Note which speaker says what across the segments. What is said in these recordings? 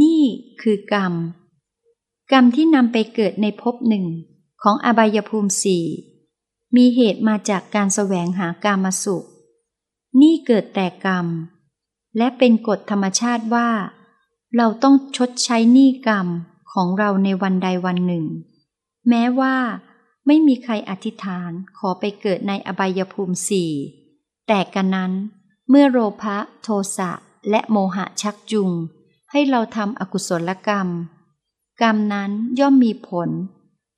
Speaker 1: นี่คือกรรม กรรมที่นำไปเกิดในภพหนึ่งของอบายภูมิสี่มีเหตุมาจากการแสวงหากามสุข นี่เกิดแต่กรรม และเป็นกฎธรรมชาติว่า เราต้องชดใช้หนี้กรรมของเราในวันใดวันหนึ่ง แม้ว่าไม่มีใครอธิษฐานขอไปเกิดในอบายภูมิสี่แต่กันนั้น เมื่อโลภะโทสะและโมหะชักจูง ให้เราทำอกุศลกรรม กรรมนั้นย่อมมีผล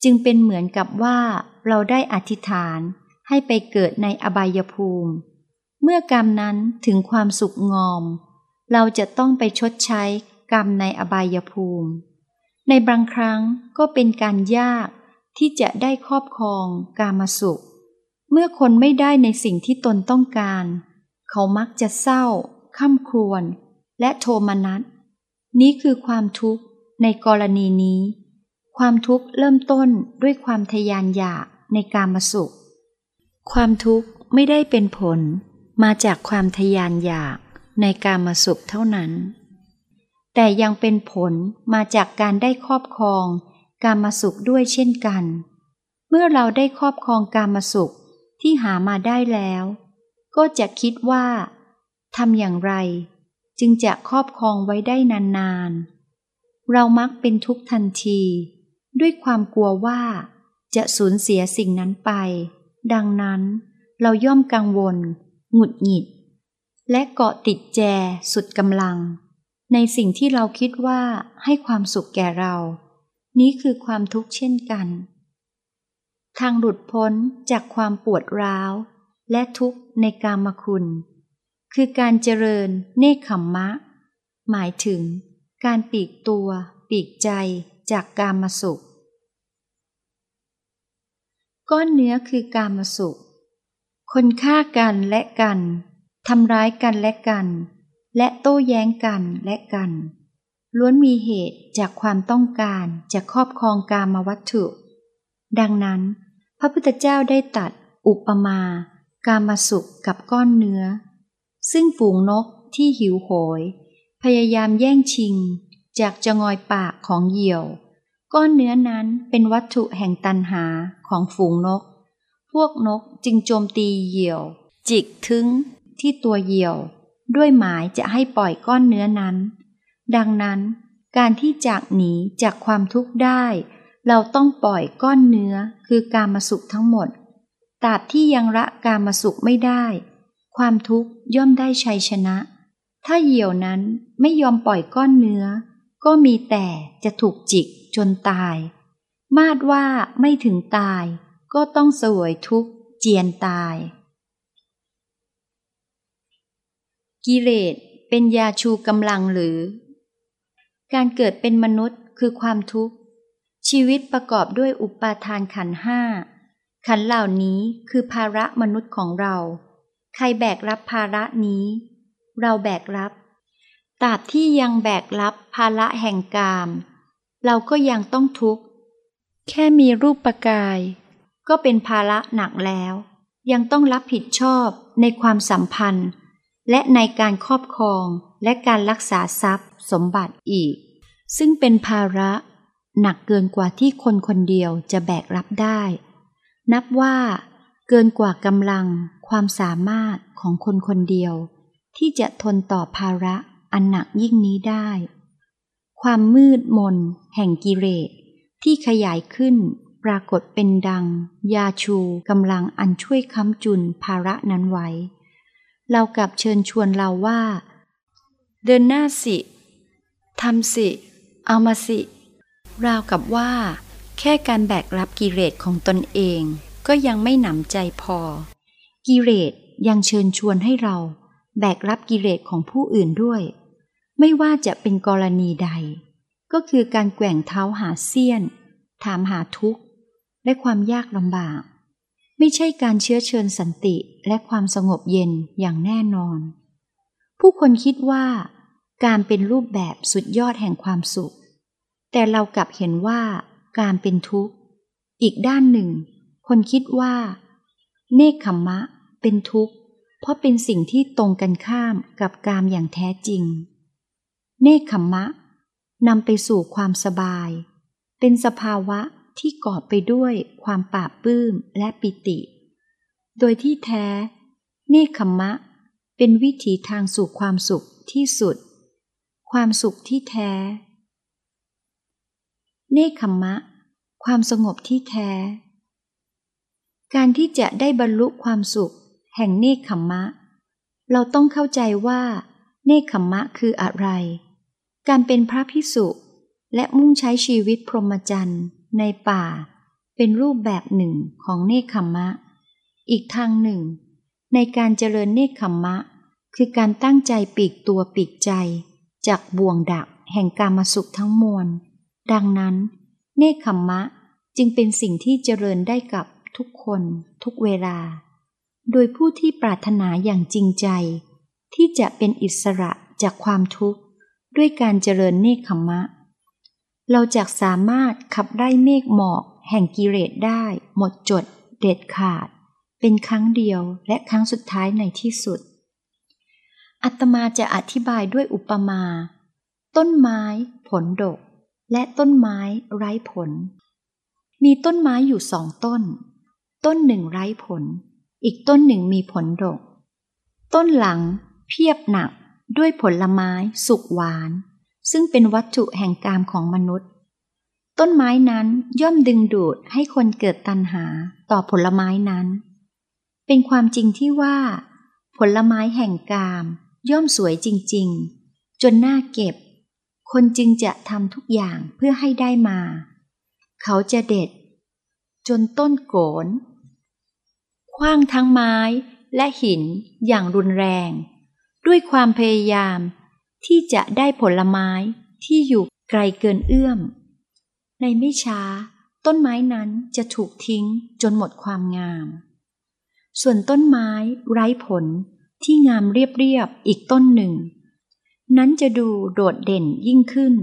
Speaker 1: จึงเป็นเหมือนกับว่าเราได้อธิษฐานให้ไปเกิดในอบายภูมิ เมื่อกรรมนั้นถึงความสุขงอม เราจะต้องไปชดใช้กรรมในอบายภูมิ ในบางครั้งก็เป็นการยากที่จะได้ครอบครองกามสุข เมื่อคนไม่ได้ในสิ่งที่ตนต้องการ เขามักจะเศร้าข้าครวญและโทมนัส นี้คือความทุกข์ในกรณีนี้ ความทุกข์เริ่มต้นด้วยความทยานอยากในกามสุข ความทุกข์ไม่ได้เป็นผลมาจากความทยานอยากในกามสุขเท่านั้น แต่ยังเป็นผลมาจากการได้ครอบครองกามสุขด้วยเช่นกัน เมื่อเราได้ครอบครองกามสุขที่หามาได้แล้ว ก็จะคิดว่าทำอย่างไร จึงจะครอบครองไว้ได้นานๆ เรามักเป็นทุกทันที ด้วยความกลัวว่า จะสูญเสียสิ่งนั้นไป ดังนั้นเราย่อมกังวล หงุดหงิด และเกาะติดแจสุดกำลัง ในสิ่งที่เราคิดว่าให้ความสุขแก่เรา นี้คือความทุกข์เช่นกัน ทางหลุดพ้นจากความปวดร้าว และทุกข์ในกามคุณ คือการเจริญเนคขมมะ หมายถึง การปีกตัว ปีกใจจากกามสุข ก้อนเนื้อคือกามสุข คนฆ่ากันและกันทำร้ายกันและกัน และโต้แย้งกันและกัน ล้วนมีเหตุจากความต้องการจะครอบครองกามวัตถุ ดังนั้น พระพุทธเจ้าได้ตัดอุปมา กามสุขกับก้อนเนื้อ ซึ่งฝูงนกที่หิวโหย พยายามแย่งชิง จากจงอยปากของเหยี่ยว ก้อนเนื้อนั้นเป็นวัตถุแห่งตันหาของฝูงนก พวกนกจึงโจมตีเหยี่ยว จิกทึงที่ตัวเหยี่ยว ด้วยหมายจะให้ปล่อยก้อนเนื้อนั้น ดังนั้นการที่จากหนีจากความทุกข์ได้ เราต้องปล่อยก้อนเนื้อคือการมาสุขทั้งหมดตราบที่ยังละการมาสุขไม่ได้ ความทุกข์ย่อมได้ชัยชนะ ถ้าเหยี่ยวนั้นไม่ยอมปล่อยก้อนเนื้อ ก็มีแต่จะถูกจิกจนตาย มาดว่าไม่ถึงตาย ก็ต้องสวยทุกข์เจียนตาย กิเลสเป็นยาชูกำลังหรือ การเกิดเป็นมนุษย์คือความทุกข์ ชีวิตประกอบด้วยอุปาทานขันห้าขันเหล่านี้คือภาระมนุษย์ของเรา ใครแบกรับภาระนี้ เราแบกรับตราบที่ยังแบกรับภาระแห่งกาม เราก็ยังต้องทุกข์ แค่มีรูปประกาย ก็เป็นภาระหนักแล้ว ยังต้องรับผิดชอบในความสัมพันธ์ และในการครอบครองและการรักษาทรัพย์สมบัติอีก ซึ่งเป็นภาระหนักเกินกว่าที่คนคนเดียวจะแบกรับได้ นับว่า เกินกว่ากำลังความสามารถของคนคนเดียว ที่จะทนต่อภาระอันหนักยิ่งนี้ได้ ความมืดมน แห่งกิเลสที่ขยายขึ้นปรากฏเป็นดัง ยาชูกำลังอันช่วยค้ำจุนภาระนั้นไว้ เรากลับเชิญชวนเราว่า เดินหน้าสิทำสิ เอามาสิ ราวกับว่า แค่การแบกรับกิเลสของตนเอง ก็ยังไม่หนำใจพอ กิเลสยังเชิญชวนให้เรา แบกรับกิเลสของผู้อื่นด้วย ไม่ว่าจะเป็นกรณีใด ก็คือการแกว่งเท้าหาเสี้ยน ถามหาทุกข์ และความยากลำบาก ไม่ใช่การเชื้อเชิญสันติและความสงบเย็นอย่างแน่นอน ผู้คนคิดว่าการเป็นรูปแบบสุดยอดแห่งความสุข แต่เรากลับเห็นว่าการเป็นทุกข์ อีกด้านหนึ่ง คนคิดว่า เนคขมมะเป็นทุกข์ เพราะเป็นสิ่งที่ตรงกันข้ามกับกามอย่างแท้จริง เนคขมมะนำไปสู่ความสบาย เป็นสภาวะที่กอบไปด้วยความปราบปื้มและปิติ โดยที่แท้ เนคขมมะ เป็นวิถีทางสู่ความสุขที่สุด ความสุขที่แท้ เนคขมมะ ความสงบที่แท้ การที่จะได้บรรลุความสุข แห่งเนคขมมะ เราต้องเข้าใจว่า เนคขมมะคืออะไร การเป็นพระพิสุและมุ่งใช้ชีวิตพรหมจรรย์ในป่า เป็นรูปแบบหนึ่งของเนคขมมะ อีกทางหนึ่ง ในการเจริญเนคขมมะ คือการตั้งใจปีกตัวปีกใจ จากบ่วงดักแห่งการมาสุขทั้งมวล ดังนั้น เนคขมมะจึงเป็นสิ่งที่เจริญได้กับ ทุกคนทุกเวลา โดยผู้ที่ปรารถนาอย่างจริงใจ ที่จะเป็นอิสระจากความทุกข์ ด้วยการเจริญเนคขมะ เราจะสามารถขับไล่เมฆหมอก แห่งกิเลสได้ หมดจด เด็ดขาด เป็นครั้งเดียวและครั้งสุดท้ายในที่สุด อัตมาจะอธิบายด้วยอุปมา ต้นไม้ ผลดก และต้นไม้ไร้ผลมีต้นไม้อยู่สองต้น ต้นหนึ่งไร้ผล อีกต้นหนึ่งมีผลดก ต้นหลังเพียบหนักด้วยผลไม้สุกหวาน ซึ่งเป็นวัตถุแห่งกามของมนุษย์ ต้นไม้นั้นย่อมดึงดูดให้คนเกิดตัณหาต่อผลไม้นั้น เป็นความจริงที่ว่า ผลไม้แห่งกามย่อมสวยจริง ๆ จนน่าเก็บ คนจึงจะทำทุกอย่างเพื่อให้ได้มา เขาจะเด็ด จนต้นโกน คว้างทั้งไม้และหินอย่างรุนแรง ด้วยความพยายามที่จะได้ผลไม้ที่อยู่ไกลเกินเอื้อม ในไม่ช้า ต้นไม้นั้นจะถูกทิ้งจนหมดความงาม ส่วนต้นไม้ไร้ผลที่งามเรียบๆอีกต้นหนึ่ง นั้นจะดูโดดเด่นยิ่งขึ้น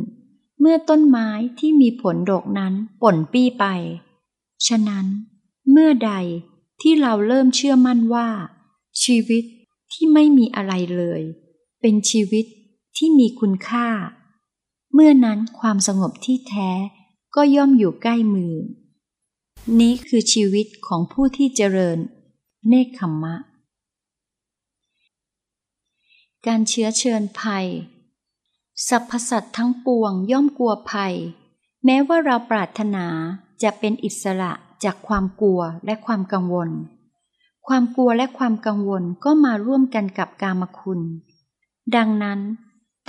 Speaker 1: เมื่อต้นไม้ที่มีผลดกนั้นป่นปี้ไป ฉะนั้น เมื่อใด ที่เราเริ่มเชื่อมั่นว่า ชีวิตที่ไม่มีอะไรเลย เป็นชีวิตที่มีคุณค่า เมื่อนั้นความสงบที่แท้ก็ย่อมอยู่ใกล้มือ นี้คือชีวิตของผู้ที่เจริญ เนคขมมะ การเชื้อเชิญภัยสรรพสัตว์ทั้งปวงย่อมกลัวภัย แม้ว่าเราปรารถนาจะเป็นอิสระ จากความกลัวและความกังวล ความกลัวและความกังวลก็มาร่วมกันกับกามคุณ ดังนั้น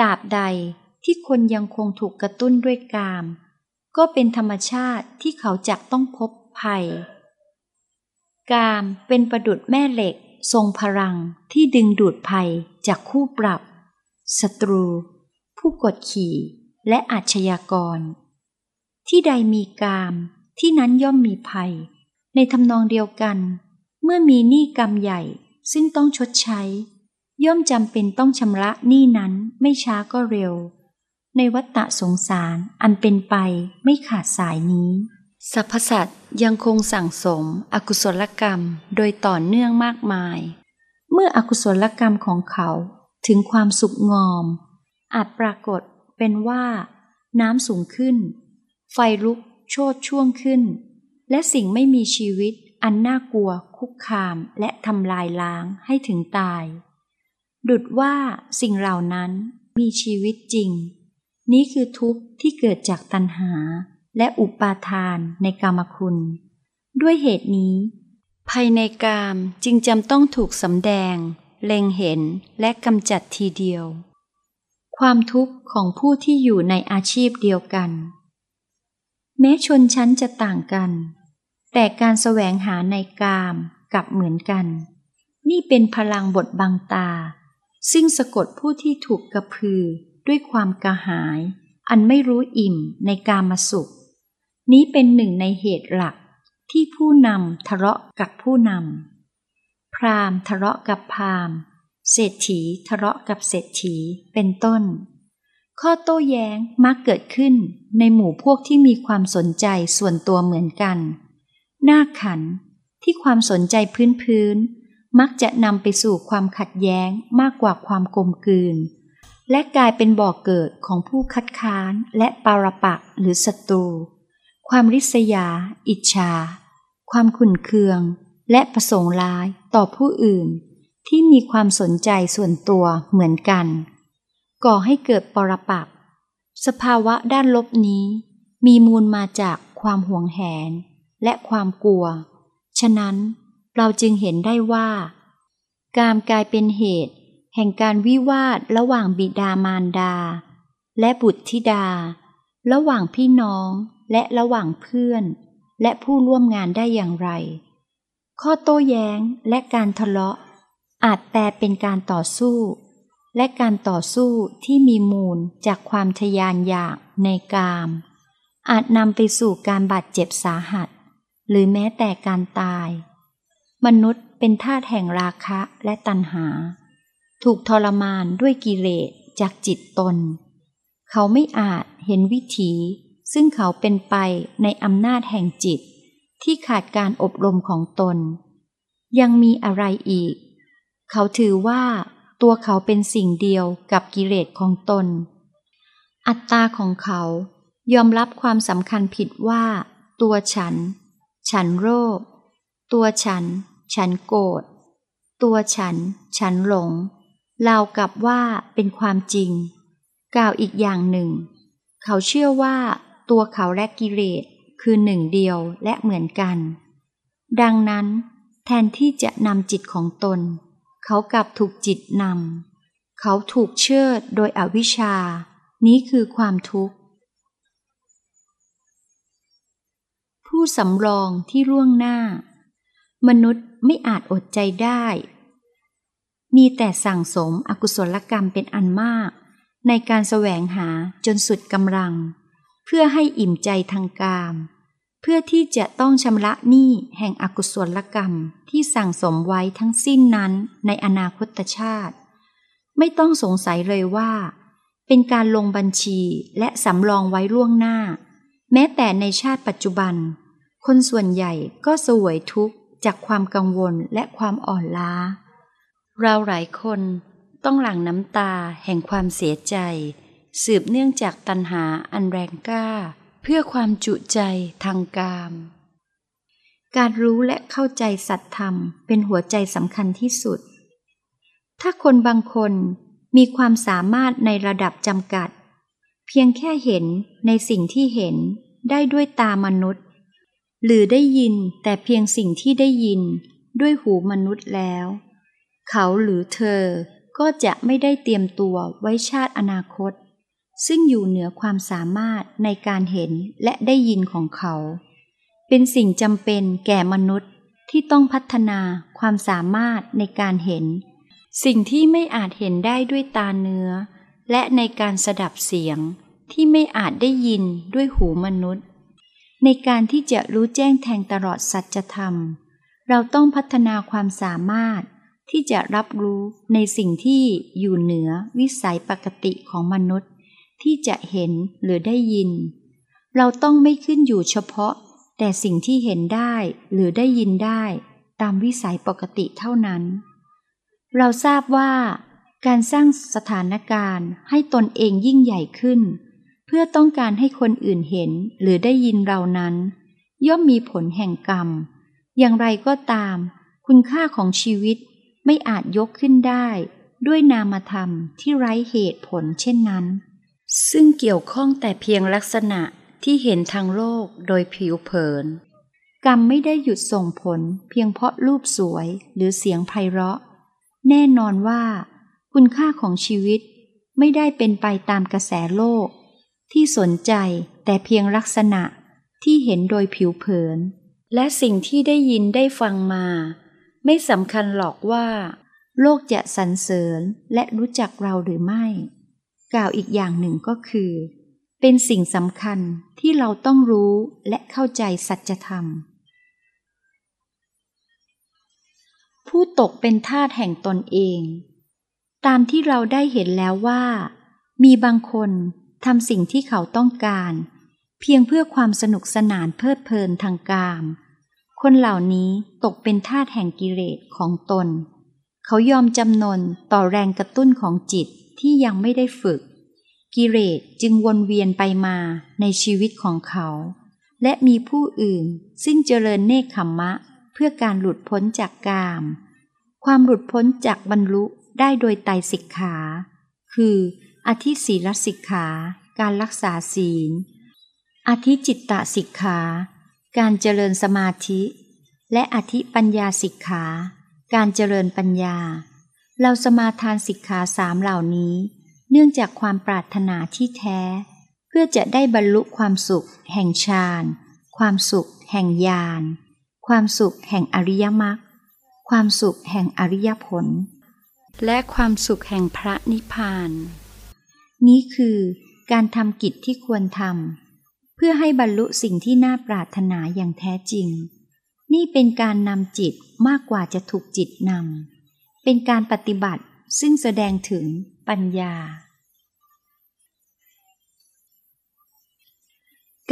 Speaker 1: ตราบใดที่คนยังคงถูกกระตุ้นด้วยกาม ก็เป็นธรรมชาติที่เขาจักต้องพบภัย กามเป็นประดุดแม่เหล็กทรงพลังที่ดึงดูดภัยจากคู่ปรับศัตรู ผู้กดขี่และอาชญากร ที่ใดมีกาม ที่นั้นย่อมมีภัย ในทำนองเดียวกัน เมื่อมีหนี้กรรมใหญ่ซึ่งต้องชดใช้ ย่อมจำเป็นต้องชำระหนี้นั้นไม่ช้าก็เร็ว ในวัฏฏะสงสารอันเป็นไปไม่ขาดสายนี้สรรพสัตว์ยังคงสั่งสม อกุศลกรรมโดยต่อเนื่องมากมาย เมื่ออกุศลกรรมของเขาถึงความสุกงอม อาจปรากฏเป็นว่า น้ำสูงขึ้น ไฟลุก โชดช่วงขึ้น และสิ่งไม่มีชีวิต อันน่ากลัว คุกคามและทำลายล้างให้ถึงตาย ดุดว่าสิ่งเหล่านั้นมีชีวิตจริง นี้คือทุกข์ที่เกิดจากตัณหาและอุปาทานในกามคุณ ด้วยเหตุนี้ ภายในกามจึงจำต้องถูกสำแดง เล็งเห็นและกำจัดทีเดียว ความทุกข์ของผู้ที่อยู่ในอาชีพเดียวกัน แม้ชนชั้นจะต่างกัน แต่การแสวงหาในกามกับเหมือนกัน นี่เป็นพลังบทบังตา ซึ่งสะกดผู้ที่ถูกกระพือด้วยความกระหาย อันไม่รู้อิ่มในกามสุข นี้เป็นหนึ่งในเหตุหลักที่ผู้นำทะเลาะกับผู้นำพราหมณ์ทะเลาะกับพราหมณ์เศรษฐีทะเลาะกับเศรษฐีเป็นต้น ข้อโต้แย้งมักเกิดขึ้นในหมู่พวกที่มีความสนใจส่วนตัวเหมือนกัน หน้าขันที่ความสนใจพื้นพื้น มักจะนำไปสู่ความขัดแย้งมากกว่าความกลมกลืน และกลายเป็นบ่อกเกิดของผู้คัดค้านและปารปักหรือศัตรู ความริษยา อิจฉา ความขุ่นเคือง และประสงค์ร้ายต่อผู้อื่น ที่มีความสนใจส่วนตัวเหมือนกัน ก่อให้เกิดปรปักสภาวะด้านลบนี้ มีมูลมาจากความห่วงแหน และความกลัว ฉะนั้นเราจึงเห็นได้ว่า การกลายเป็นเหตุ แห่งการวิวาทระหว่างบิดามารดา และบุตรธิดา ระหว่างพี่น้องและระหว่างเพื่อน และผู้ร่วมงานได้อย่างไร ข้อโต้แย้งและการทะเลาะ อาจแปลเป็นการต่อสู้ และการต่อสู้ที่มีมูลจากความทยานอยากในกาม อาจนำไปสู่การบาดเจ็บสาหัส หรือแม้แต่การตาย มนุษย์เป็นทาสแห่งราคะและตัณหา ถูกทรมานด้วยกิเลสจากจิตตน เขาไม่อาจเห็นวิถี ซึ่งเขาเป็นไปในอำนาจแห่งจิต ที่ขาดการอบรมของตน ยังมีอะไรอีก เขาถือว่า ตัวเขาเป็นสิ่งเดียวกับกิเลสของตน อัตตาของเขายอมรับความสำคัญผิดว่า ตัวฉัน ฉันโรค ตัวฉัน ฉันโกรธ ตัวฉัน ฉันหลงเรากับว่าเป็นความจริง กล่าวอีกอย่างหนึ่ง เขาเชื่อว่าตัวเขาและกิเลสคือหนึ่งเดียวและเหมือนกัน ดังนั้น แทนที่จะนำจิตของตน เขากลับถูกจิตนำ เขาถูกเชิดโดยอวิชชา นี้คือความทุกข์ ผู้สำรองที่ร่วงหน้า มนุษย์ไม่อาจอดใจได้ มีแต่สั่งสมอกุศลกรรมเป็นอันมาก ในการแสวงหาจนสุดกำลัง เพื่อให้อิ่มใจทางกาม เพื่อที่จะต้องชำระหนี้แห่งอกุศลกรรมที่สั่งสมไว้ทั้งสิ้นนั้นในอนาคตชาติ ไม่ต้องสงสัยเลยว่า เป็นการลงบัญชีและสำรองไว้ล่วงหน้า แม้แต่ในชาติปัจจุบัน คนส่วนใหญ่ก็สวยทุกข์จากความกังวลและความอ่อนล้า เราหลายคนต้องหลั่งน้ำตาแห่งความเสียใจ สืบเนื่องจากตัณหาอันแรงกล้า เพื่อความจุใจทางกาม การรู้และเข้าใจสัตธรรมเป็นหัวใจสำคัญที่สุด ถ้าคนบางคนมีความสามารถในระดับจำกัด เพียงแค่เห็นในสิ่งที่เห็นได้ด้วยตามนุษย์ หรือได้ยินแต่เพียงสิ่งที่ได้ยินด้วยหูมนุษย์แล้ว เขาหรือเธอก็จะไม่ได้เตรียมตัวไว้ชาติอนาคต ซึ่งอยู่เหนือความสามารถในการเห็นและได้ยินของเขา เป็นสิ่งจำเป็นแก่มนุษย์ที่ต้องพัฒนาความสามารถในการเห็น สิ่งที่ไม่อาจเห็นได้ด้วยตาเนื้อ และในการสดับเสียงที่ไม่อาจได้ยินด้วยหูมนุษย์ ในการที่จะรู้แจ้งแทงตลอดสัจธรรม เราต้องพัฒนาความสามารถที่จะรับรู้ในสิ่งที่อยู่เหนือวิสัยปกติของมนุษย์ ที่จะเห็นหรือได้ยิน เราต้องไม่ขึ้นอยู่เฉพาะ แต่สิ่งที่เห็นได้หรือได้ยินได้ ตามวิสัยปกติเท่านั้น เราทราบว่า การสร้างสถานการณ์ให้ตนเองยิ่งใหญ่ขึ้น เพื่อต้องการให้คนอื่นเห็นหรือได้ยินเรานั้น ย่อมมีผลแห่งกรรม อย่างไรก็ตาม คุณค่าของชีวิตไม่อาจยกขึ้นได้ด้วยนามธรรมที่ไร้เหตุผลเช่นนั้น ซึ่งเกี่ยวข้องแต่เพียงลักษณะที่เห็นทางโลกโดยผิวเผิน กรรมไม่ได้หยุดส่งผลเพียงเพราะรูปสวยหรือเสียงไพเราะ แน่นอนว่า คุณค่าของชีวิตไม่ได้เป็นไปตามกระแสโลก ที่สนใจแต่เพียงลักษณะที่เห็นโดยผิวเผิน และสิ่งที่ได้ยินได้ฟังมา ไม่สำคัญหรอกว่า โลกจะสรรเสริญและรู้จักเราหรือไม่ กล่าวอีกอย่างหนึ่งก็คือ เป็นสิ่งสำคัญที่เราต้องรู้และเข้าใจสัจธรรม ผู้ตกเป็นทาสแห่งตนเอง ตามที่เราได้เห็นแล้วว่า มีบางคนทำสิ่งที่เขาต้องการ เพียงเพื่อความสนุกสนานเพลิดเพลินทางกาม คนเหล่านี้ตกเป็นทาสแห่งกิเลสของตน เขเขายอมจำนนต่อแรงกระตุ้นของจิต ที่ยังไม่ได้ฝึก กิเลสจึงวนเวียนไปมาในชีวิตของเขา และมีผู้อื่นซึ่งเจริญเนคขมมะ เพื่อการหลุดพ้นจากกาม ความหลุดพ้นจากบรรลุได้โดยไตสิกขา คืออธิศีลสิกขา การรักษาศีล อธิจิตตสิกขา การเจริญสมาธิ และอธิปัญญาสิกขา การเจริญปัญญา เราสมาทานสิกขาสามเหล่านี้ เนื่องจากความปรารถนาที่แท้ เพื่อจะได้บรรลุความสุข แห่งฌานความสุข แห่งญาณความสุขแห่งอริยมรรคความสุขแห่งอริยผล และความสุขแห่งพระนิพพาน นี้คือการทำกิจที่ควรทำเพื่อให้บรรลุสิ่งที่น่าปรารถนาอย่างแท้จริง นี่เป็นการนำจิตมากกว่าจะถูกจิตนำ เป็นการปฏิบัติซึ่งแสดงถึงปัญญา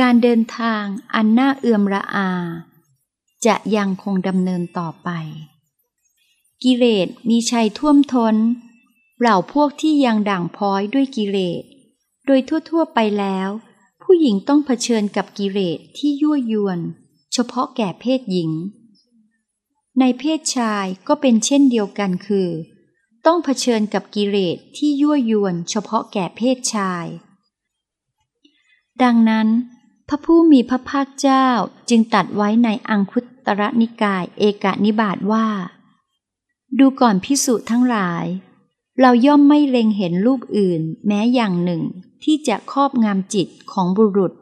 Speaker 1: การเดินทางอันน่าเอื่อมระอา จะยังคงดำเนินต่อไป กิเลสมีชัยท่วมทน้นเหล่าพวกที่ยังด่างพ้อยด้วยกิเลส โดยทั่วๆไปแล้ว ผู้หญิงต้องเผชิญกับกิเลสที่ยั่วยวน เฉพาะแก่เพศหญิง ในเพศชายก็เป็นเช่นเดียวกันคือ ต้องเผชิญกับกิเลสที่ยั่วยวนเฉพาะแก่เพศชาย ดังนั้น พระผู้มีพระภาคเจ้าจึงตัดไว้ในอังคุตรนิกายเอกนิบาตว่า ดูก่อนพิสุทั้งหลาย เราย่อมไม่เล็งเห็นรูปอื่นแม้อย่างหนึ่งที่จะครอบงามจิตของบุรุษ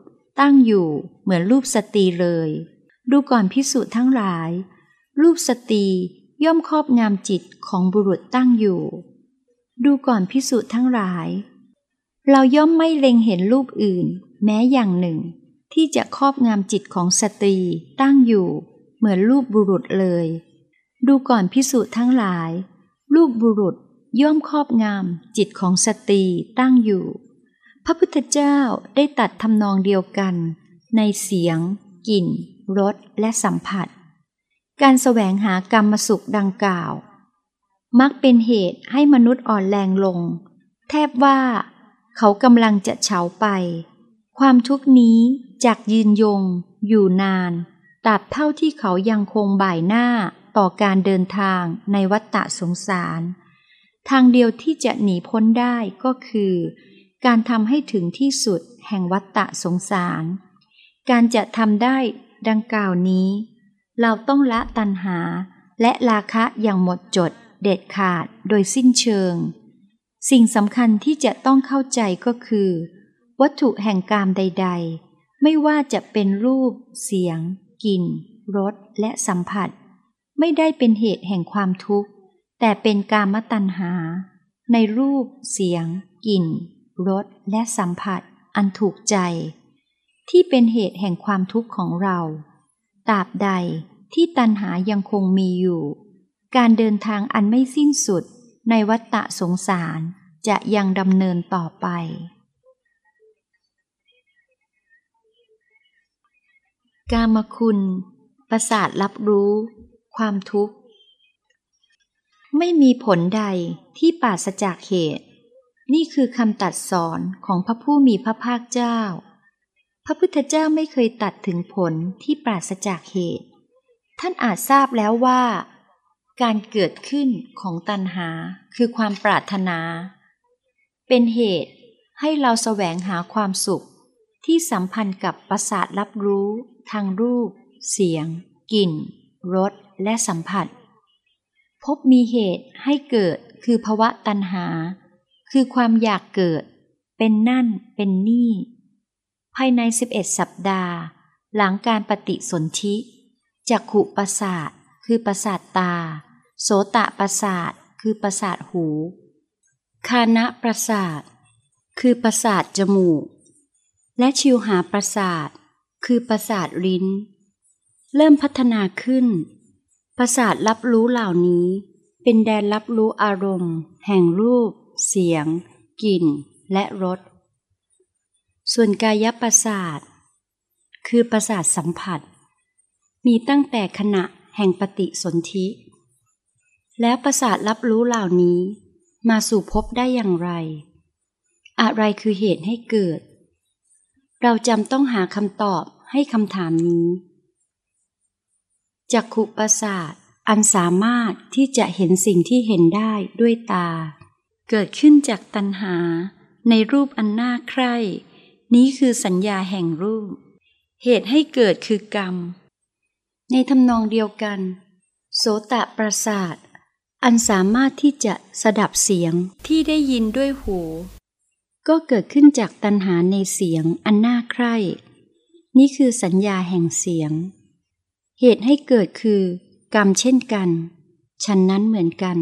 Speaker 1: ตั้งอยู่เหมือนรูปสตรีเลย ดูก่อนพิสูจน์ทั้งหลาย รูปสตรีย่อมครอบงามจิตของบุรุษตั้งอยู่ ดูก่อนพิสูจน์ทั้งหลาย เราย่อมไม่เล็งเห็นรูปอื่น แม้อย่างหนึ่ง ที่จะครอบงามจิตของสตรีตั้งอยู่ เหมือนรูปบุรุษเลย ดูก่อนพิสูจน์ทั้งหลาย รูปบุรุษย่อมครอบงามจิตของสตรีตั้งอยู่ พระพุทธเจ้าได้ตัดทำนองเดียวกัน ในเสียง กลิ่นรสและสัมผัส การแสวงหากรรมสุขดังกล่าว มักเป็นเหตุให้มนุษย์อ่อนแรงลง แทบว่าเขากำลังจะเฉาไป ความทุกนี้จากยืนยง อยู่นานตราบเท่าที่เขายังคงบ่ายหน้าต่อการเดินทางในวัฏฏะสงสาร ทางเดียวที่จะหนีพ้นได้ก็คือ การทำให้ถึงที่สุดแห่งวัฏฏะสงสาร การจะทำได้ดังกล่าวนี้ เราต้องละตัณหา และราคะอย่างหมดจด เด็ดขาดโดยสิ้นเชิง สิ่งสำคัญที่จะต้องเข้าใจก็คือ วัตถุแห่งกามใด ๆ ไม่ว่าจะเป็นรูป เสียง กลิ่นรสและสัมผัส ไม่ได้เป็นเหตุแห่งความทุกข์ แต่เป็นกามตัณหา ในรูป เสียง กลิ่นรสและสัมผัสอันถูกใจ ที่เป็นเหตุแห่งความทุกข์ของเรา ตราบใดที่ตัณหายังคงมีอยู่ การเดินทางอันไม่สิ้นสุดในวัฏฏะสงสารจะยังดำเนินต่อไป กามคุณ ประสาทรับรู้ ความทุกข์ ไม่มีผลใดที่ปราศจากเหตุ นี่คือคำตัดสอนของพระผู้มีพระภาคเจ้า พระพุทธเจ้าไม่เคยตัดถึงผลที่ปราศจากเหตุ ท่านอาจทราบแล้วว่า การเกิดขึ้นของตัณหาคือความปรารถนา เป็นเหตุให้เราแสวงหาความสุขที่สัมพันธ์กับประสาทรับรู้ทางรูป เสียง กลิ่น รส และสัมผัส พบมีเหตุให้เกิดคือภาวะตัณหา คือความอยากเกิด เป็นนั่นเป็นนี่ ภายใน 11 สัปดาห์ หลังการปฏิสนธิจักขุประสาทคือประสาทตา โสตะประสาทคือประสาทหู คานะประสาท คือประสาทจมูก และชิวหาประสาท คือประสาทลิ้น เริ่มพัฒนาขึ้น ประสาทรับรู้เหล่านี้เป็นแดนรับรู้อารมณ์ แห่งรูป เสียง กลิ่น และรส ส่วนกายประสาท คือประสาทสัมผัส มีตั้งแต่ขณะแห่งปฏิสนธิ แล้วประสาทรับรู้เหล่านี้มาสู่พบได้อย่างไร อะไรคือเหตุให้เกิด เราจำต้องหาคำตอบให้คำถามนี้จักขุประสาทอันสามารถที่จะเห็นสิ่งที่เห็นได้ด้วยตา เกิดขึ้นจากตัณหาในรูปอันน่าใคร่ นี้คือสัญญาแห่งรูป เหตุให้เกิดคือกรรม ในทำนองเดียวกัน โสตะประสาท อันสามารถที่จะสดับเสียงที่ได้ยินด้วยหู ก็เกิดขึ้นจากตัณหาในเสียงอันน่าใคร่ นี่คือสัญญาแห่งเสียง เหตุให้เกิดคือกรรมเช่นกันฉันนั้นเหมือนกัน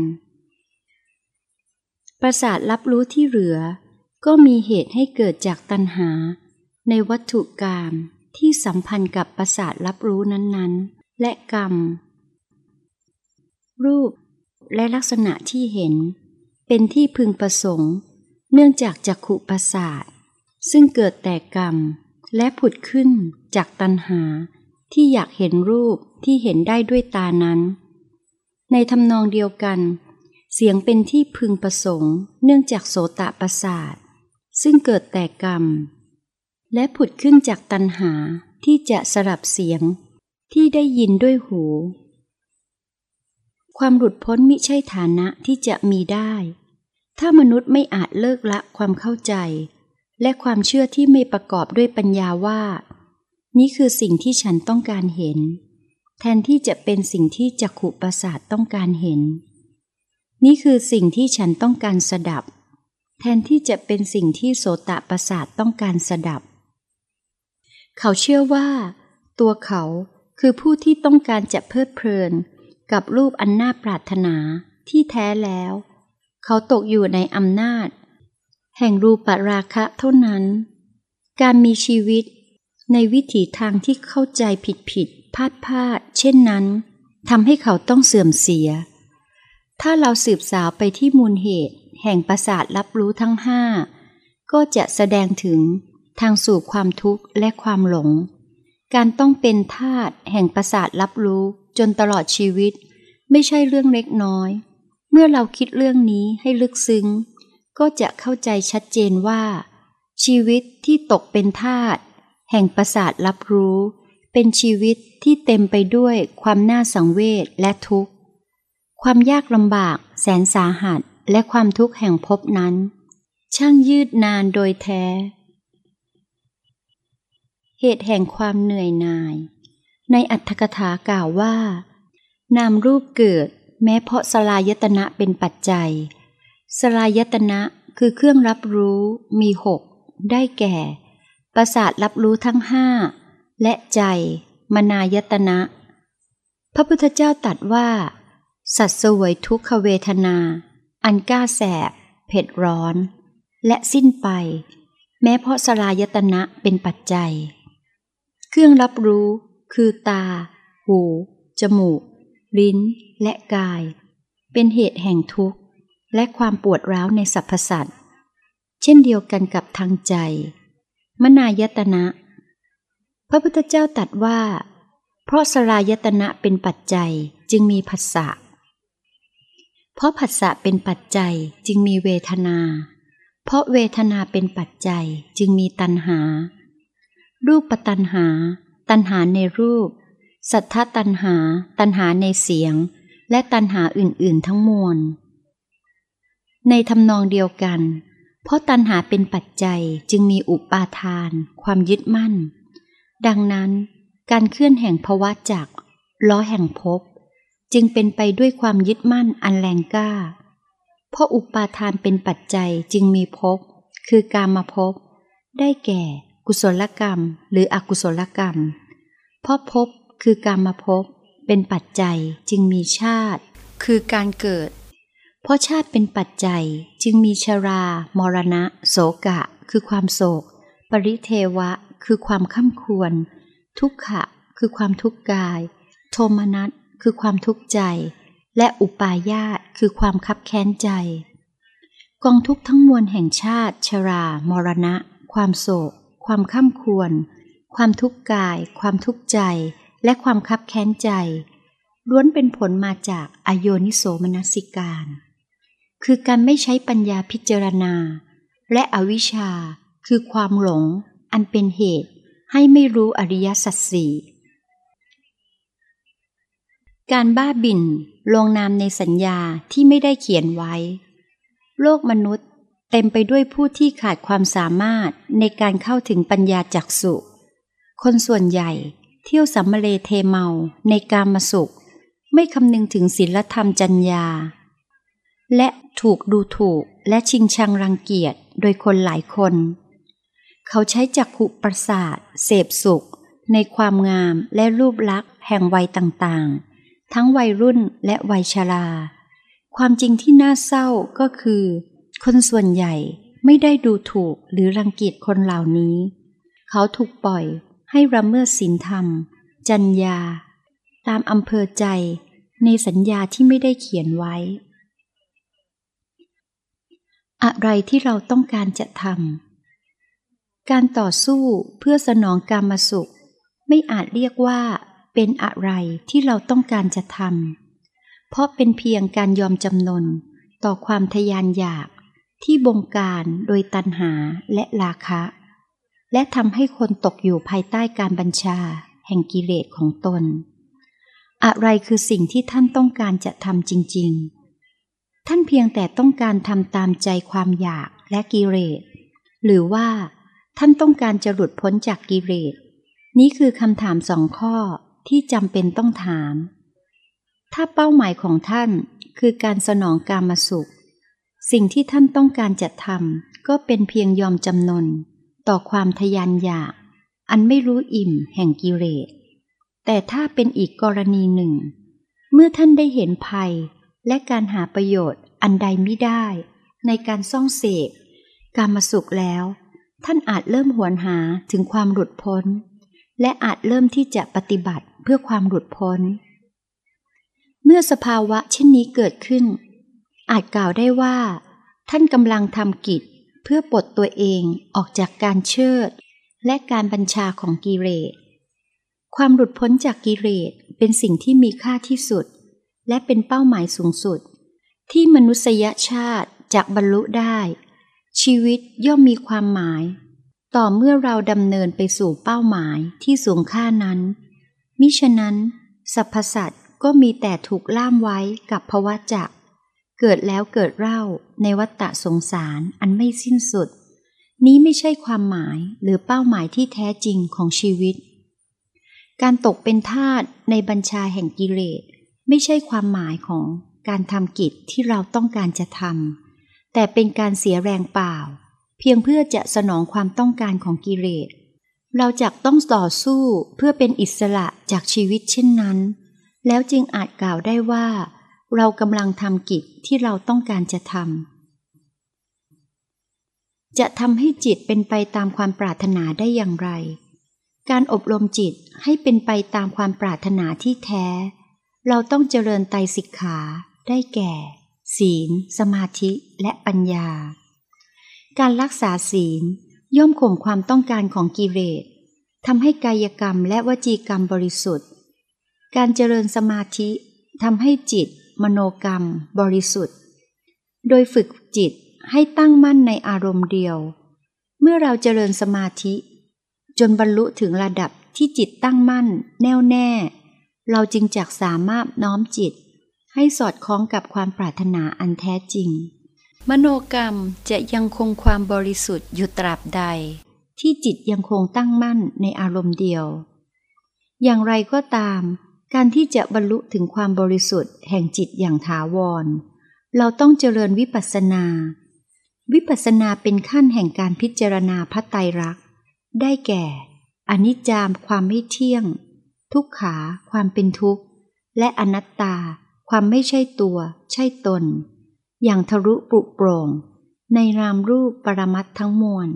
Speaker 1: ประสาทรับรู้ที่เหลือ ก็มีเหตุให้เกิดจากตัณหา ในวัตถุกรรมที่สัมพันธ์กับประสาทรับรู้นั้นๆ และกรรม รูปและลักษณะที่เห็น เป็นที่พึงประสงค์ เนื่องจากจักขุประสาท ซึ่งเกิดแต่กรรม และผุดขึ้นจากตัณหา ที่อยากเห็นรูปที่เห็นได้ด้วยตานั้น ในทำนองเดียวกัน เสียงเป็นที่พึงประสงค์ เนื่องจากโสตประสาท ซึ่งเกิดแต่กรรม และผุดขึ้นจากตัณหาที่จะสลับเสียงที่ได้ยินด้วยหู ความหลุดพ้นมิใช่ฐานะที่จะมีได้ ถ้ามนุษย์ไม่อาจเลิกละความเข้าใจ และความเชื่อที่ไม่ประกอบด้วยปัญญาว่า นี่คือสิ่งที่ฉันต้องการเห็น แทนที่จะเป็นสิ่งที่จักขุประสาทต้องการเห็น นี่คือสิ่งที่ฉันต้องการสดับ แทนที่จะเป็นสิ่งที่โสตะประสาทต้องการสดับ เขาเชื่อว่า ตัวเขาคือผู้ที่ต้องการจะเพลิดเพลิน กับรูปอันน่าปรารถนาที่แท้แล้ว เขาตกอยู่ในอำนาจ แห่งรูปราคะเท่านั้น การมีชีวิตในวิถีทางที่เข้าใจผิดผิดพลาดพลาดเช่นนั้นทำให้เขาต้องเสื่อมเสีย ถ้าเราสืบสาวไปที่มูลเหตุ แห่งประสาทรับรู้ทั้งห้าก็จะแสดงถึงทางสู่ความทุกข์และความหลง การต้องเป็นทาตแห่งประสาทรับรู้จนตลอดชีวิต ไม่ใช่เรื่องเล็กน้อย เมื่อเราคิดเรื่องนี้ให้ลึกซึ้ง ก็จะเข้าใจชัดเจนว่า ชีวิตที่ตกเป็นทาตแห่งประสาทรับรู้ เป็นชีวิตที่เต็มไปด้วยความน่าสังเวชและทุกข์ ความยากลำบากแสนสาหัส และความทุกข์แห่งภพนั้น ช่างยืดนานโดยแท้ เหตุแห่งความเหนื่อยหน่าย ในอัตถกถากล่าวว่า นามรูปเกิดแม้เพราะสลายตนะเป็นปัจจัย สลายตนะคือเครื่องรับรู้มีหกได้แก่ ประสาทรับรู้ทั้งห้าและใจ มนายตนะ พระพุทธเจ้าตัดว่า สัตว์สวยทุกขเวทนา อันก้าแสบ เผ็ดร้อน และสิ้นไป แม้เพราะสลายตนะเป็นปัจจัย เครื่องรับรู้คือตา หู จมูก ลิ้น และกาย เป็นเหตุแห่งทุกข์ และความปวดร้าวในสรรพสัตว์ เช่นเดียวกันกับทางใจ มนายตนะ พระพุทธเจ้าตัดว่า เพราะสลายตนะเป็นปัจจัยจึงมีผัสสะ เพราะผัสสะเป็นปัจจัยจึงมีเวทนา เพราะเวทนาเป็นปัจจัยจึงมีตัณหา รูปปตัณหา ตัณหาในรูป สัทธตัณหา ตัณหาในเสียง และตัณหาอื่น ๆ ทั้งมวล ในทำนองเดียวกัน เพราะตัณหาเป็นปัจจัยจึงมีอุปาทาน ความยึดมั่น ดังนั้น การเคลื่อนแห่งภวะจักล้อแห่งภพ จึงเป็นไปด้วยความยึดมั่นอันแรงกล้า เพราะอุปาทานเป็นปัจจัยจึงมีภพ คือกามาภพ ได้แก่ กุศลกรรม หรืออกุศลกรรม เพราะภพคือกามาภพเป็นปัจจัยจึงมีชาติ คือการเกิด เพราะชาติเป็นปัจจัยจึงมีชรา มรณะโสกะ คือความโศก ปริเทวะ คือความข้าควร ทุกขะ คือความทุกข์กาย โทมนัส คือความทุกข์ใจ และอุปาญาตคือความคับแค้นใจ กองทุกทั้งมวลแห่งชาติ ชรา มรณะ ความโศก ความข้ามควร ความทุกข์กาย ความทุกข์ใจ และความคับแค้นใจ ล้วนเป็นผลมาจากอโยนิโสมนสิการ คือการไม่ใช้ปัญญาพิจารณา และอวิชชา คือความหลง อันเป็นเหตุให้ไม่รู้อริยสัจสี่ การบ้าบินลงนามในสัญญาที่ไม่ได้เขียนไว้ โลกมนุษย์เต็มไปด้วยผู้ที่ขาดความสามารถในการเข้าถึงปัญญาจักสุคนส่วนใหญ่เที่ยวสัมเลเทเมาในการมาสุข ไม่คำนึงถึงศีลธรรมจัญญา และถูกดูถูกและชิงชังรังเกียจโดยคนหลายคน เขาใช้จักขุประสาทเสพสุข ในความงามและรูปลักษณ์แห่งวัยต่างๆ ทั้งวัยรุ่นและวัยชรา ความจริงที่น่าเศร้าก็คือ คนส่วนใหญ่ไม่ได้ดูถูกหรือรังเกียจคนเหล่านี้ เขาถูกปล่อยให้ระเมิดศีลธรรม จัญญา ตามอำเภอใจในสัญญาที่ไม่ได้เขียนไว้ อะไรที่เราต้องการจะทำการต่อสู้เพื่อสนองกรรมสุข ไม่อาจเรียกว่า เป็นอะไรที่เราต้องการจะทำเพราะเป็นเพียงการยอมจำนนต่อความทยานอยากที่บงการโดยตัณหาและราคะ และทำให้คนตกอยู่ภายใต้การบัญชา แห่งกิเลสของตน อะไรคือสิ่งที่ท่านต้องการจะทำจริง ๆ ท่านเพียงแต่ต้องการทำตามใจความอยากและกิเลสหรือว่าท่านต้องการจะหลุดพ้นจากกิเลสนี้คือคำถามสองข้อ ที่จำเป็นต้องถาม ถ้าเป้าหมายของท่านคือการสนองกามาสุข สิ่งที่ท่านต้องการจะทำก็เป็นเพียงยอมจำนน ต่อความทยานอยาก อันไม่รู้อิ่มแห่งกิเลสแต่ถ้าเป็นอีกกรณีหนึ่ง เมื่อท่านได้เห็นภัยและการหาประโยชน์อันใดไม่ได้ ในการซ่องเสกการมาสุขแล้ว ท่านอาจเริ่มหวนหาถึงความหลุดพ้น และอาจเริ่มที่จะปฏิบัติ เพื่อความหลุดพ้น เมื่อสภาวะเช่นนี้เกิดขึ้น อาจกล่าวได้ว่า ท่านกำลังทำกิจเพื่อปลดตัวเองออกจากการเชิด และการบัญชาของกิเลสความหลุดพ้นจากกิเลสเป็นสิ่งที่มีค่าที่สุด และเป็นเป้าหมายสูงสุด ที่มนุษยชาติจะบรรลุได้ ชีวิตย่อมมีความหมาย ต่อเมื่อเราดำเนินไปสู่เป้าหมายที่สูงค่านั้น มิฉะนั้นสรรพสัตว์ก็มีแต่ถูกล่ามไว้กับภวะจักเกิดแล้วเกิดเล่าในวัฏฏะสงสารอันไม่สิ้นสุด นี้ไม่ใช่ความหมายหรือเป้าหมายที่แท้จริงของชีวิต การตกเป็นทาสในบัญชาแห่งกิเลสไม่ใช่ความหมายของการทำกิจที่เราต้องการจะทำแต่เป็นการเสียแรงเปล่า เพียงเพื่อจะสนองความต้องการของกิเลส เราจะต้องต่อสู้เพื่อเป็นอิสระจากชีวิตเช่นนั้น แล้วจึงอาจกล่าวได้ว่า เรากำลังทำกิจที่เราต้องการจะทำจะทำให้จิตเป็นไปตามความปรารถนาได้อย่างไร การอบรมจิตให้เป็นไปตามความปรารถนาที่แท้ เราต้องเจริญไตรสิกขาได้แก่ ศีล สมาธิและปัญญา การรักษาศีล ย่อมข่มความต้องการของกิเลสทำให้กายกรรมและวจีกรรมบริสุทธิ์ การเจริญสมาธิทำให้จิต มโนกรรม บริสุทธิ์ โดยฝึกจิตให้ตั้งมั่นในอารมณ์เดียว เมื่อเราเจริญสมาธิ จนบรรลุถึงระดับที่จิตตั้งมั่น แน่วแน่ เราจึงจักสามารถน้อมจิต ให้สอดคล้องกับความปรารถนาอันแท้จริง มโนกรรมจะยังคงความบริสุทธิ์อยู่ตราบใด ที่จิตยังคงตั้งมั่นในอารมณ์เดียว อย่างไรก็ตาม การที่จะบรรลุถึงความบริสุทธิ์แห่งจิตอย่างถาวร เราต้องเจริญวิปัสสนา วิปัสสนาเป็นขั้นแห่งการพิจารณาพระไตรลักษณ์ได้แก่ อนิจจามความไม่เที่ยง ทุกขาความเป็นทุกข์ และอนัตตา ความไม่ใช่ตัว ใช่ตน อย่างทะลุปรุโปร่ง ในรามรูปปรมัตทั้งมวล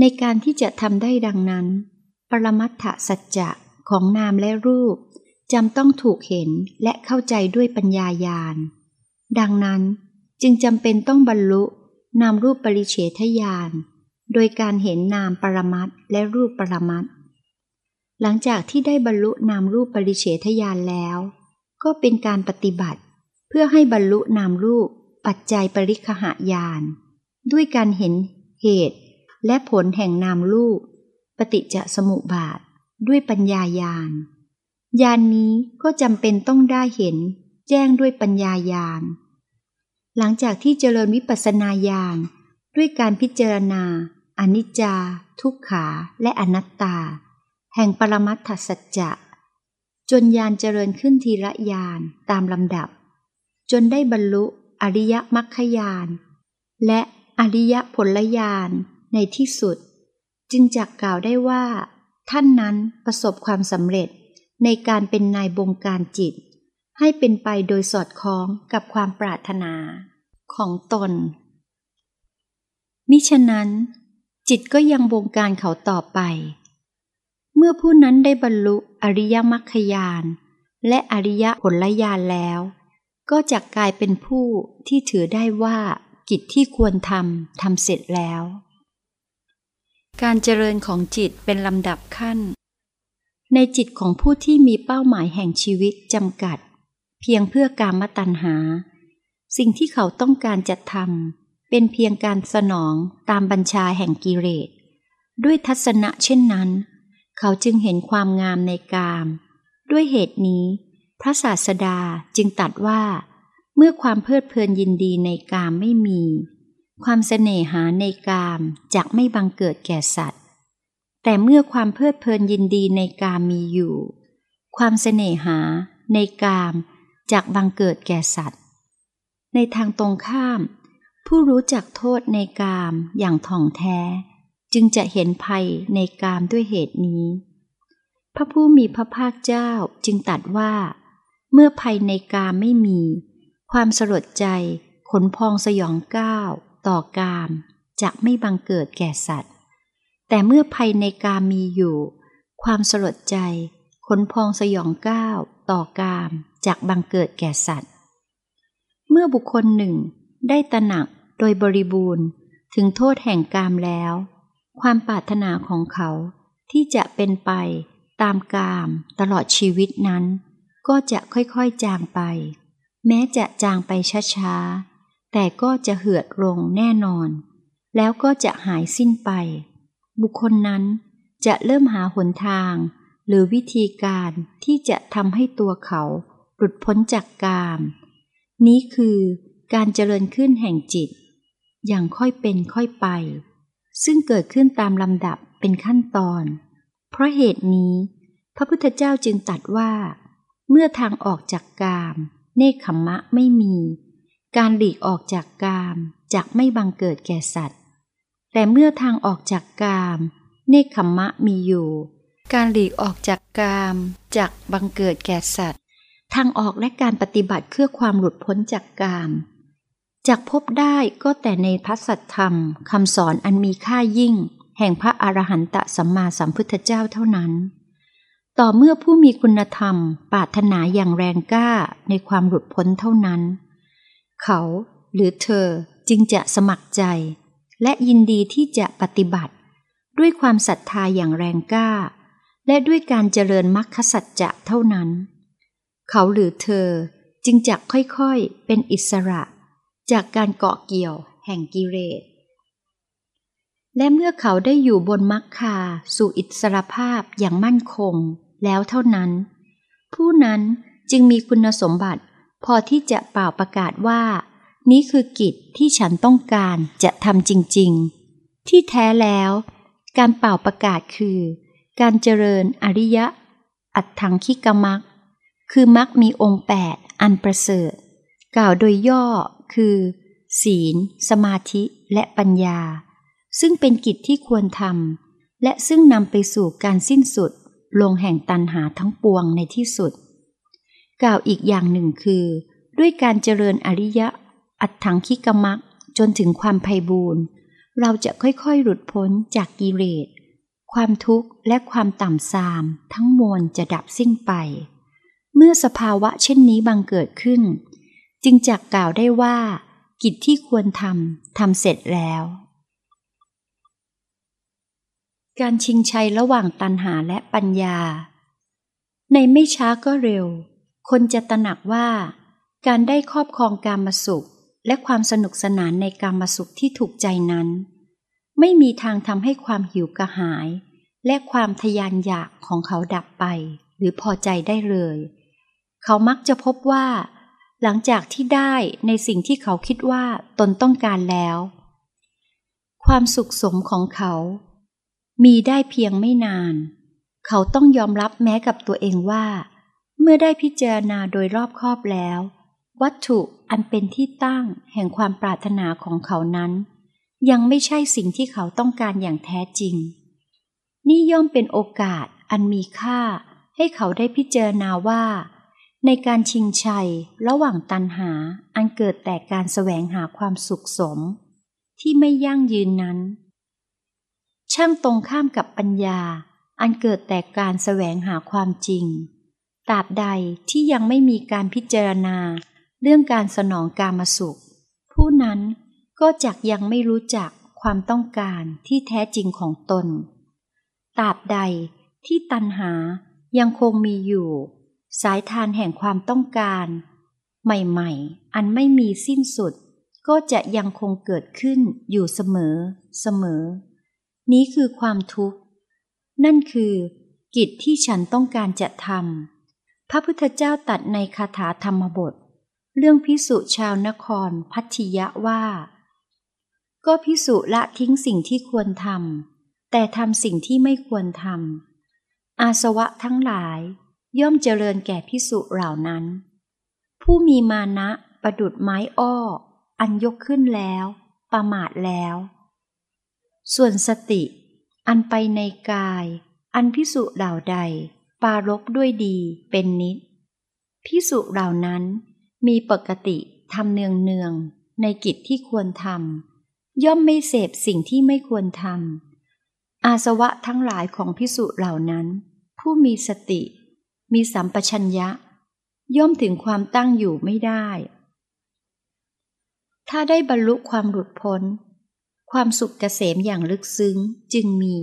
Speaker 1: ในการที่จะทำได้ดังนั้น ปรมัตถสัจจะของนามและรูปจำต้องถูกเห็นและเข้าใจด้วยปัญญายาณ ดังนั้นจึงจำเป็นต้องบรรลุนามรูปปริเฉทญาณโดยการเห็นนามปรมัตและรูปปรมัตหลังจากที่ได้บรรลุนามรูปปริเฉทญาณแล้ว ก็เป็นการปฏิบัติ เพื่อให้บรรลุนามรูปปัจจัยปริคหายาน ด้วยการเห็นเหตุและผลแห่งนามรูป ปฏิจจสมุปบาท ด้วยปัญญายานญาณนนี้ก็จำเป็นต้องได้เห็น แจ้งด้วยปัญญายานหลังจากที่เจริญวิปัสสนาญาณด้วยการพิจารณา อนิจจา ทุกขา และอนัตตา แห่งปรมัตถสัจจะ จนญาณเจริญขึ้นทีละญาณตามลำดับ จนได้บรรลุอริยมรรคญาณและอริยผลญาณในที่สุด จึงจักกล่าวได้ว่า ท่านนั้นประสบความสำเร็จในการเป็นนายบงการจิต ให้เป็นไปโดยสอดคล้องกับความปรารถนาของตน มิฉะนั้น จิตก็ยังบงการเขาต่อไป เมื่อผู้นั้นได้บรรลุอริยมรรคยานและอริยผลญาณแล้ว ก็จะกลายเป็นผู้ที่ถือได้ว่ากิจที่ควรทำทำเสร็จแล้ว การเจริญของจิตเป็นลำดับขั้น ในจิตของผู้ที่มีเป้าหมายแห่งชีวิตจำกัด เพียงเพื่อการมตัญหา สิ่งที่เขาต้องการจะทำเป็นเพียงการสนองตามบัญชาแห่งกิเลสด้วยทัศนะเช่นนั้น เขาจึงเห็นความงามในกาม ด้วยเหตุนี้ พระศาสดาจึงตัดว่า เมื่อความเพลิดเพลินยินดีในกามไม่มี ความเสน่หาในกามจะไม่บังเกิดแก่สัตว์ แต่เมื่อความเพลิดเพลินยินดีในกามมีอยู่ ความเสน่หาในกามจากบังเกิดแก่สัตว์ ในทางตรงข้าม ผู้รู้จักโทษในกามอย่างถ่องแท้ จึงจะเห็นภัยในกามด้วยเหตุนี้ พระผู้มีพระภาคเจ้าจึงตัดว่า เมื่อภัยในกามไม่มี ความสลดใจ ขนพองสยองก้าว ต่อกามจะไม่บังเกิดแก่สัตว์ แต่เมื่อภัยในกามมีอยู่ ความสลดใจ ขนพองสยองก้าว ต่อกามจากบังเกิดแก่สัตว์ เมื่อบุคคลหนึ่ง ได้ตระหนักโดยบริบูรณ์ถึงโทษแห่งกามแล้ว ความปรารถนาของเขาที่จะเป็นไปตามกามตลอดชีวิตนั้น ก็จะค่อยๆจางไป แม้จะจางไปช้าๆ แต่ก็จะเหือดลงแน่นอน แล้วก็จะหายสิ้นไป บุคคลนั้นจะเริ่มหาหนทาง หรือวิธีการที่จะทำให้ตัวเขาหลุดพ้นจากกาม นี้คือการเจริญขึ้นแห่งจิต อย่างค่อยเป็นค่อยไป ซึ่งเกิดขึ้นตามลำดับเป็นขั้นตอน เพราะเหตุนี้ พระพุทธเจ้าจึงตัดว่า เมื่อทางออกจากกาม เนคขมมะไม่มี การหลีกออกจากกามจะไม่บังเกิดแก่สัตว์ แต่เมื่อทางออกจากกาม เนคขมมะมีอยู่ การหลีกออกจากกามจากบังเกิดแก่สัตว์ ทางออกและการปฏิบัติเพื่อความหลุดพ้นจากกามจากพบได้ก็แต่ในพระสัทธรรมคำสอนอันมีค่ายิ่ง แห่งพระอรหันตสัมมาสัมพุทธเจ้าเท่านั้น ต่อเมื่อผู้มีคุณธรรมปรารถนาอย่างแรงกล้าในความหลุดพ้นเท่านั้น เขาหรือเธอจึงจะสมัครใจ และยินดีที่จะปฏิบัติ ด้วยความศรัทธาอย่างแรงกล้า และด้วยการเจริญมรรคสัจจะเท่านั้น เขาหรือเธอจึงจะค่อยๆเป็นอิสระ จากการเกาะเกี่ยวแห่งกิเลสและเมื่อเขาได้อยู่บนมรรคาสู่อิสรภาพอย่างมั่นคง แล้วเท่านั้น ผู้นั้นจึงมีคุณสมบัติ พอที่จะเป่าประกาศว่า นี้คือกิจที่ฉันต้องการจะทำจริง ๆ ที่แท้แล้ว การเป่าประกาศคือ การเจริญอริยะ อัตถังคิกมักคือมักมีองค์แปดอันประเสริฐ กล่าวโดยย่อคือ ศีล สมาธิและปัญญา ซึ่งเป็นกิจที่ควรทำและซึ่งนำไปสู่การสิ้นสุด ลงแห่งตันหาทั้งปวงในที่สุด กล่าวอีกอย่างหนึ่งคือ ด้วยการเจริญอริยะ อัดถังคิกมักจนถึงความไพ่บูรณ์เราจะค่อยๆ หลุดพ้นจากกิเลสความทุกข์และความต่ำทราม ทั้งมวลจะดับสิ้นไป เมื่อสภาวะเช่นนี้บังเกิดขึ้น จึงจักกล่าวได้ว่า กิจที่ควรทำทำเสร็จแล้ว การชิงชัยระหว่างตันหาและปัญญา ในไม่ช้าก็เร็ว คนจะตระหนักว่า การได้ครอบครองการมาสุข และความสนุกสนานในการมาสุขที่ถูกใจนั้น ไม่มีทางทำให้ความหิวกระหาย และความทยานอยากของเขาดับไป หรือพอใจได้เลย เขามักจะพบว่า หลังจากที่ได้ในสิ่งที่เขาคิดว่าตนต้องการแล้ว ความสุขสมของเขา มีได้เพียงไม่นาน เขาต้องยอมรับแม้กับตัวเองว่า เมื่อได้พิจารณาโดยรอบคอบแล้ว วัตถุอันเป็นที่ตั้งแห่งความปรารถนาของเขานั้น ยังไม่ใช่สิ่งที่เขาต้องการอย่างแท้จริง นี่ย่อมเป็นโอกาสอันมีค่าให้เขาได้พิจารณาว่า ในการชิงชัยระหว่างตันหาอันเกิดแต่การแสวงหาความสุขสม ที่ไม่ยั่งยืนนั้น ช่างตรงข้ามกับปัญญา อันเกิดแต่การแสวงหาความจริง ตราบใดที่ยังไม่มีการพิจารณา เรื่องการสนองการมาสุข ผู้นั้นก็จักยังไม่รู้จักความต้องการที่แท้จริงของตน ตราบใดที่ตัณหายังคงมีอยู่ สายทานแห่งความต้องการ ใหม่ๆ อันไม่มีสิ้นสุด ก็จะยังคงเกิดขึ้นอยู่เสมอ เสมอ นี้คือความทุกข์ นั่นคือ กิจที่ฉันต้องการจะทำพระพุทธเจ้าตัดในคาถาธรรมบท เรื่องพิสุชาวนครพัทยะว่า ก็พิสุละทิ้งสิ่งที่ควรทำแต่ทำสิ่งที่ไม่ควรทำอาสวะทั้งหลาย ย่อมเจริญแก่พิสุเหล่านั้น ผู้มีมานะประดุดไม้อ้อ อันยกขึ้นแล้ว ประมาทแล้ว ส่วนสติ อันไปในกาย อันพิสุเหล่าใด ปารกด้วยดีเป็นนิดพิสุเหล่านั้น มีปกติทำเนืองเนืองในกิจที่ควรทำย่อมไม่เสพสิ่งที่ไม่ควรทำอาสวะทั้งหลายของพิสุเหล่านั้น ผู้มีสติ มีสัมปชัญญะ ย่อมถึงความตั้งอยู่ไม่ได้ ถ้าได้บรรลุความหลุดพ้น ความสุขเกษมอย่างลึกซึ้งจึงมี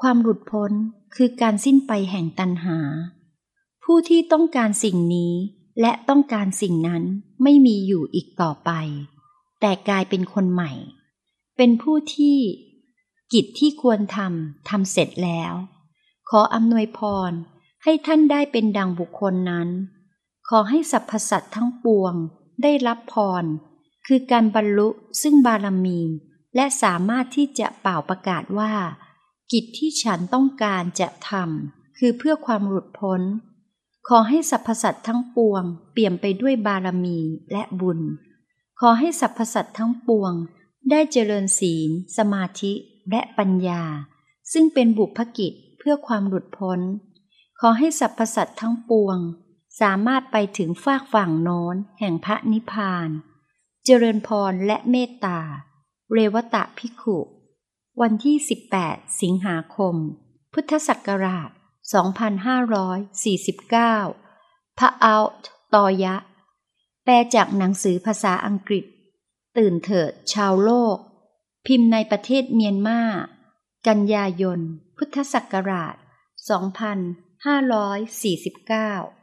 Speaker 1: ความหลุดพ้นคือการสิ้นไปแห่งตัณหา ผู้ที่ต้องการสิ่งนี้และต้องการสิ่งนั้นไม่มีอยู่อีกต่อไป แต่กลายเป็นคนใหม่ เป็นผู้ที่ กิจที่ควรทำทำเสร็จแล้ว ขออำนวยพรให้ท่านได้เป็นดังบุคคลนั้น ขอให้สรรพสัตว์ทั้งปวงได้รับพร คือการบรรลุซึ่งบารมี และสามารถที่จะเป่าประกาศว่า กิจที่ฉันต้องการจะทำคือเพื่อความหลุดพ้น ขอให้สรรพสัตว์ทั้งปวง เปี่ยมไปด้วยบารมีและบุญ ขอให้สรรพสัตว์ทั้งปวง ได้เจริญศีล สมาธิและปัญญา ซึ่งเป็นบุพกิจเพื่อความหลุดพ้น ขอให้สรรพสัตว์ทั้งปวง สามารถไปถึงฟากฝั่งโน้นแห่งพระนิพพาน เจริญพรและเมตตา เรวตะพิขุ วันที่ 18 สิงหาคม พุทธศักราช 2549 พระอัลต์ตอยะ แปลจากหนังสือภาษาอังกฤษ ตื่นเถิดชาวโลก พิมพ์ในประเทศเมียนมา กันยายน พุทธศักราช 2549